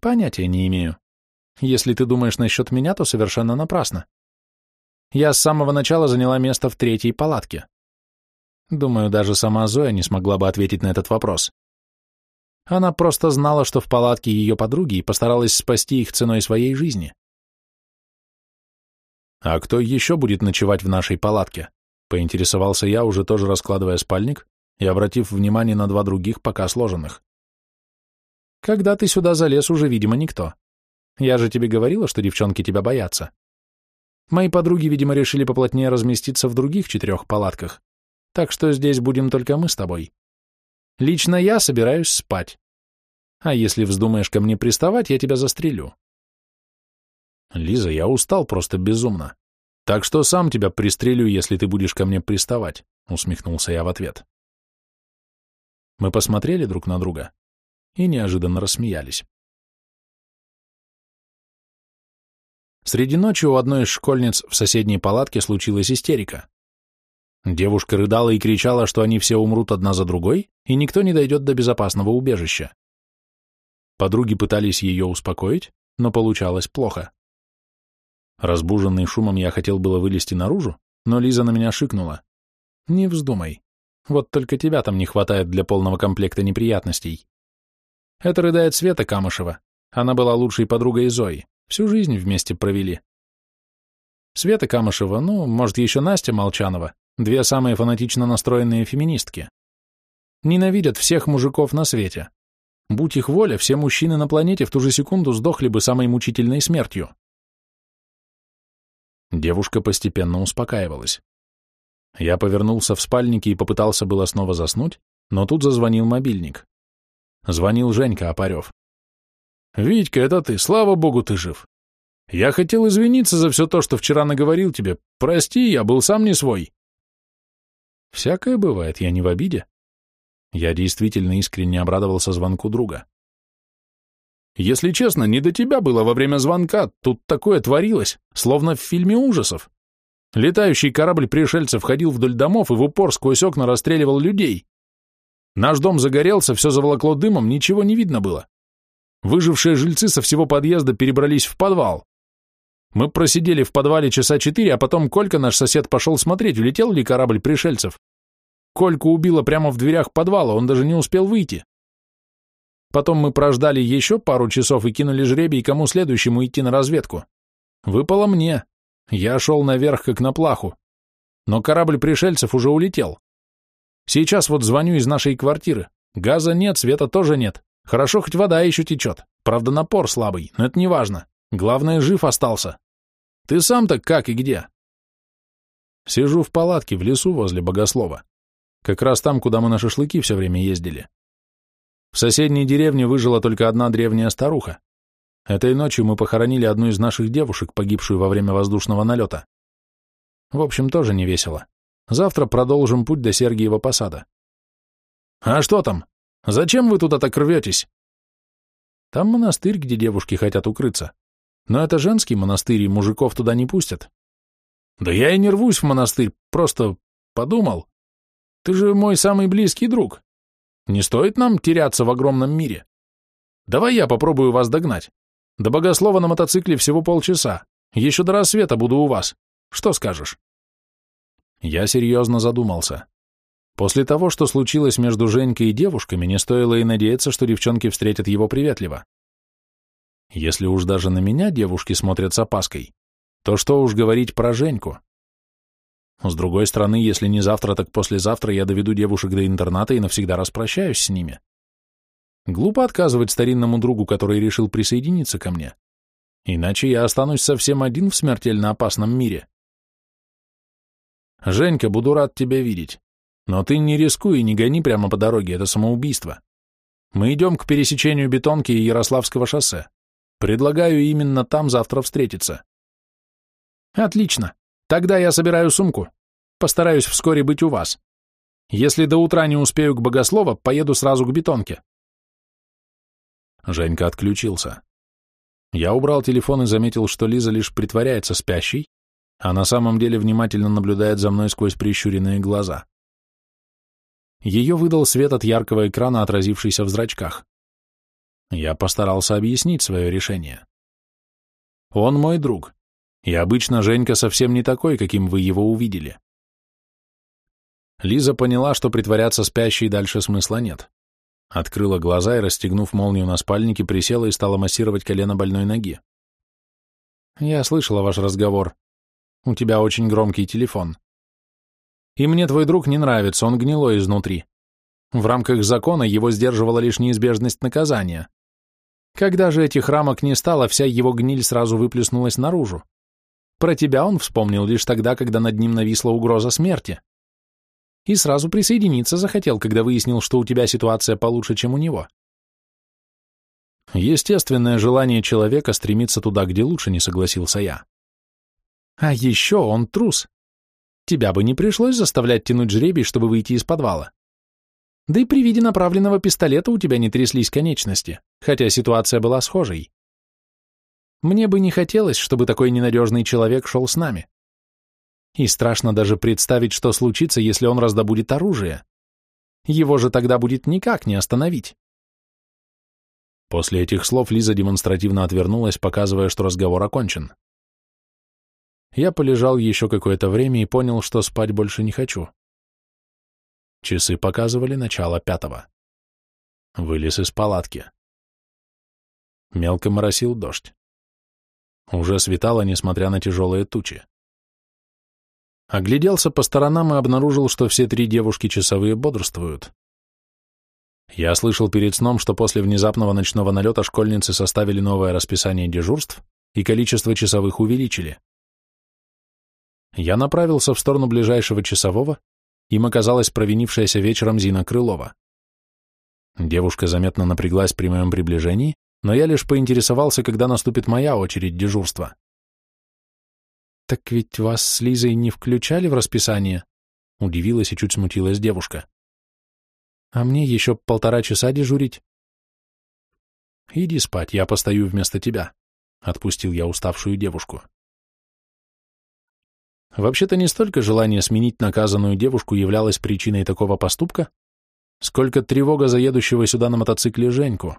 Speaker 1: «Понятия не имею. Если ты думаешь насчет меня, то совершенно напрасно. Я с самого начала заняла место в третьей палатке. Думаю, даже сама Зоя не смогла бы ответить на этот вопрос. Она просто знала, что в палатке ее подруги и постаралась спасти их ценой своей жизни. «А кто еще будет ночевать в нашей палатке?» — поинтересовался я, уже тоже раскладывая спальник и обратив внимание на два других, пока сложенных. «Когда ты сюда залез, уже, видимо, никто. Я же тебе говорила, что девчонки тебя боятся. Мои подруги, видимо, решили поплотнее разместиться в других четырех палатках, так что здесь будем только мы с тобой. Лично я собираюсь спать. А если вздумаешь ко мне приставать, я тебя застрелю. Лиза, я устал просто безумно. Так что сам тебя пристрелю, если ты будешь ко мне приставать, усмехнулся я в ответ. Мы посмотрели друг на друга и неожиданно рассмеялись. Среди ночи у одной из школьниц в соседней палатке случилась истерика. Девушка рыдала и кричала, что они все умрут одна за другой, и никто не дойдет до безопасного убежища. Подруги пытались ее успокоить, но получалось плохо. Разбуженный шумом я хотел было вылезти наружу, но Лиза на меня шикнула. «Не вздумай. Вот только тебя там не хватает для полного комплекта неприятностей. Это рыдает Света Камышева. Она была лучшей подругой Зои. Всю жизнь вместе провели. Света Камышева, ну, может, еще Настя Молчанова, Две самые фанатично настроенные феминистки. Ненавидят всех мужиков на свете. Будь их воля, все мужчины на планете в ту же секунду сдохли бы самой мучительной смертью. Девушка постепенно успокаивалась. Я повернулся в спальнике и попытался было снова заснуть, но тут зазвонил мобильник. Звонил Женька Опарев. «Витька, это ты, слава богу, ты жив. Я хотел извиниться за все то, что вчера наговорил тебе. Прости, я был сам не свой». Всякое бывает, я не в обиде. Я действительно искренне обрадовался звонку друга. Если честно, не до тебя было во время звонка, тут такое творилось, словно в фильме ужасов. Летающий корабль пришельцев ходил вдоль домов и в упор сквозь окна расстреливал людей. Наш дом загорелся, все заволокло дымом, ничего не видно было. Выжившие жильцы со всего подъезда перебрались в подвал. Мы просидели в подвале часа четыре, а потом Колька, наш сосед, пошел смотреть, улетел ли корабль пришельцев. Кольку убило прямо в дверях подвала, он даже не успел выйти. Потом мы прождали еще пару часов и кинули жребий, кому следующему идти на разведку. Выпало мне. Я шел наверх, как на плаху. Но корабль пришельцев уже улетел. Сейчас вот звоню из нашей квартиры. Газа нет, света тоже нет. Хорошо, хоть вода еще течет. Правда, напор слабый, но это не важно. Главное, жив остался. Ты сам-то как и где? Сижу в палатке в лесу возле Богослова. Как раз там, куда мы на шашлыки все время ездили. В соседней деревне выжила только одна древняя старуха. Этой ночью мы похоронили одну из наших девушек, погибшую во время воздушного налета. В общем, тоже не весело. Завтра продолжим путь до Сергиева посада. А что там? Зачем вы туда так рветесь? Там монастырь, где девушки хотят укрыться. Но это женский монастырь, и мужиков туда не пустят. Да я и не рвусь в монастырь, просто подумал. Ты же мой самый близкий друг. Не стоит нам теряться в огромном мире. Давай я попробую вас догнать. До богослова на мотоцикле всего полчаса. Еще до рассвета буду у вас. Что скажешь? Я серьезно задумался. После того, что случилось между Женькой и девушками, не стоило и надеяться, что девчонки встретят его приветливо. Если уж даже на меня девушки смотрят с опаской, то что уж говорить про Женьку? С другой стороны, если не завтра, так послезавтра я доведу девушек до интерната и навсегда распрощаюсь с ними. Глупо отказывать старинному другу, который решил присоединиться ко мне. Иначе я останусь совсем один в смертельно опасном мире. Женька, буду рад тебя видеть. Но ты не рискуй и не гони прямо по дороге, это самоубийство. Мы идем к пересечению Бетонки и Ярославского шоссе. Предлагаю именно там завтра встретиться. Отлично. Тогда я собираю сумку. Постараюсь вскоре быть у вас. Если до утра не успею к Богослова, поеду сразу к бетонке. Женька отключился. Я убрал телефон и заметил, что Лиза лишь притворяется спящей, а на самом деле внимательно наблюдает за мной сквозь прищуренные глаза. Ее выдал свет от яркого экрана, отразившийся в зрачках. Я постарался объяснить свое решение. Он мой друг, и обычно Женька совсем не такой, каким вы его увидели. Лиза поняла, что притворяться спящей дальше смысла нет. Открыла глаза и, расстегнув молнию на спальнике, присела и стала массировать колено больной ноги. «Я слышала ваш разговор. У тебя очень громкий телефон. И мне твой друг не нравится, он гнилой изнутри. В рамках закона его сдерживала лишь неизбежность наказания. Когда же этих рамок не стало, вся его гниль сразу выплеснулась наружу. Про тебя он вспомнил лишь тогда, когда над ним нависла угроза смерти. И сразу присоединиться захотел, когда выяснил, что у тебя ситуация получше, чем у него. Естественное желание человека стремиться туда, где лучше, не согласился я. А еще он трус. Тебя бы не пришлось заставлять тянуть жребий, чтобы выйти из подвала. Да и при виде направленного пистолета у тебя не тряслись конечности, хотя ситуация была схожей. Мне бы не хотелось, чтобы такой ненадежный человек шел с нами. И страшно даже представить, что случится, если он раздобудет оружие. Его же тогда будет никак не остановить. После этих слов Лиза демонстративно отвернулась, показывая, что разговор окончен. Я полежал еще какое-то время и понял, что спать больше не хочу. Часы показывали начало пятого. Вылез из палатки. Мелко моросил дождь. Уже светало, несмотря на тяжелые тучи. Огляделся по сторонам и обнаружил, что все три девушки часовые бодрствуют. Я слышал перед сном, что после внезапного ночного налета школьницы составили новое расписание дежурств и количество часовых увеличили. Я направился в сторону ближайшего часового, им оказалась провинившаяся вечером Зина Крылова. Девушка заметно напряглась при моем приближении, но я лишь поинтересовался, когда наступит моя очередь дежурства. «Так ведь вас с Лизой не включали в расписание?» — удивилась и чуть смутилась девушка. «А мне еще полтора часа дежурить?» «Иди спать, я постою вместо тебя», — отпустил я уставшую девушку. Вообще-то не столько желание сменить наказанную девушку являлось причиной такого поступка, сколько тревога за едущего сюда на мотоцикле Женьку.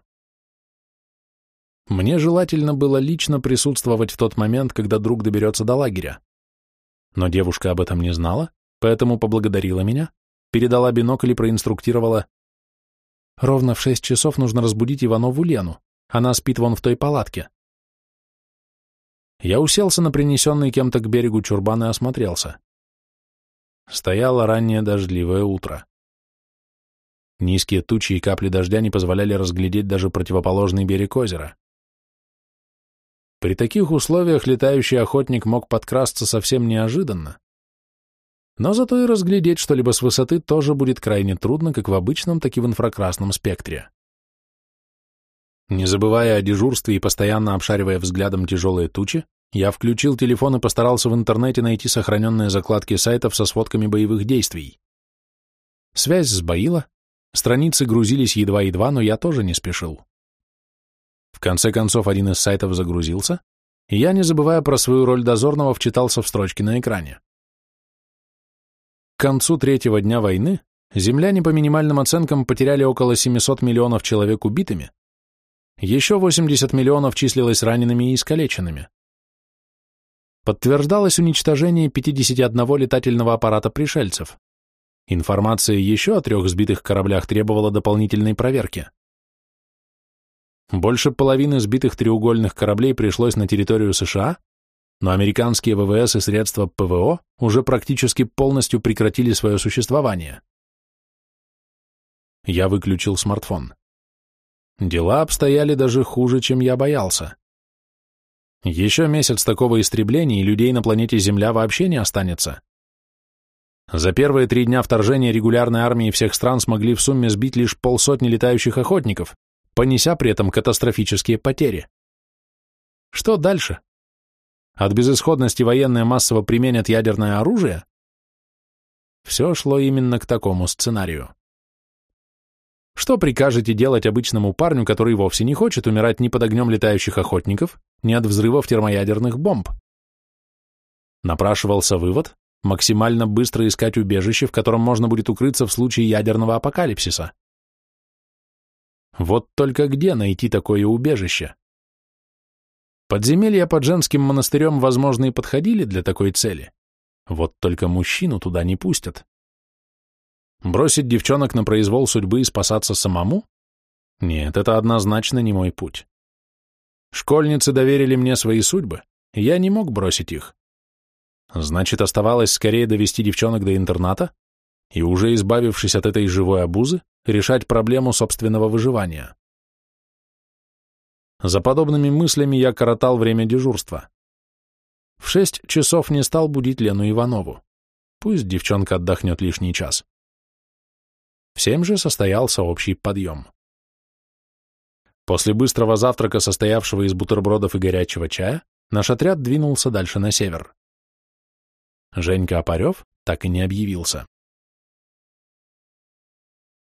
Speaker 1: Мне желательно было лично присутствовать в тот момент, когда друг доберется до лагеря. Но девушка об этом не знала, поэтому поблагодарила меня, передала бинокль и проинструктировала. Ровно в шесть часов нужно разбудить Иванову Лену, она спит вон в той палатке. Я уселся на принесенный кем-то к берегу чурбан и осмотрелся. Стояло раннее дождливое утро. Низкие тучи и капли дождя не позволяли разглядеть даже противоположный берег озера. При таких условиях летающий охотник мог подкрасться совсем неожиданно. Но зато и разглядеть что-либо с высоты тоже будет крайне трудно как в обычном, так и в инфракрасном спектре. Не забывая о дежурстве и постоянно обшаривая взглядом тяжелые тучи, я включил телефон и постарался в интернете найти сохраненные закладки сайтов со сводками боевых действий. Связь сбоила, страницы грузились едва-едва, но я тоже не спешил. Конце концов, один из сайтов загрузился, и я, не забывая про свою роль дозорного, вчитался в строчки на экране. К концу третьего дня войны земляне по минимальным оценкам потеряли около 700 миллионов человек убитыми, еще 80 миллионов числилось ранеными и искалеченными. Подтверждалось уничтожение 51 летательного аппарата пришельцев. Информация еще о трех сбитых кораблях требовала дополнительной проверки. Больше половины сбитых треугольных кораблей пришлось на территорию США, но американские ВВС и средства ПВО уже практически полностью прекратили свое существование. Я выключил смартфон. Дела обстояли даже хуже, чем я боялся. Еще месяц такого истребления, и людей на планете Земля вообще не останется. За первые три дня вторжения регулярной армии всех стран смогли в сумме сбить лишь полсотни летающих охотников, понеся при этом катастрофические потери. Что дальше? От безысходности военные массово применят ядерное оружие? Все шло именно к такому сценарию. Что прикажете делать обычному парню, который вовсе не хочет умирать ни под огнем летающих охотников, ни от взрывов термоядерных бомб? Напрашивался вывод максимально быстро искать убежище, в котором можно будет укрыться в случае ядерного апокалипсиса. Вот только где найти такое убежище? Подземелья под женским монастырем, возможно, и подходили для такой цели. Вот только мужчину туда не пустят. Бросить девчонок на произвол судьбы и спасаться самому? Нет, это однозначно не мой путь. Школьницы доверили мне свои судьбы, и я не мог бросить их. Значит, оставалось скорее довести девчонок до интерната и, уже избавившись от этой живой обузы, решать проблему собственного выживания. За подобными мыслями я коротал время дежурства. В шесть часов не стал будить Лену Иванову. Пусть девчонка отдохнет лишний час. В семь же состоялся общий подъем. После быстрого завтрака, состоявшего из бутербродов и горячего чая, наш отряд двинулся дальше на север. Женька Опарев так и не объявился.